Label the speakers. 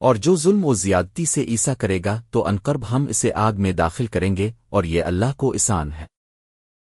Speaker 1: اور جو ظلم و زیادتی سے عیسا کرے گا، تو انقرب ہم اسے آگ میں داخل کریں گے، اور یہ اللہ کو اسان ہے۔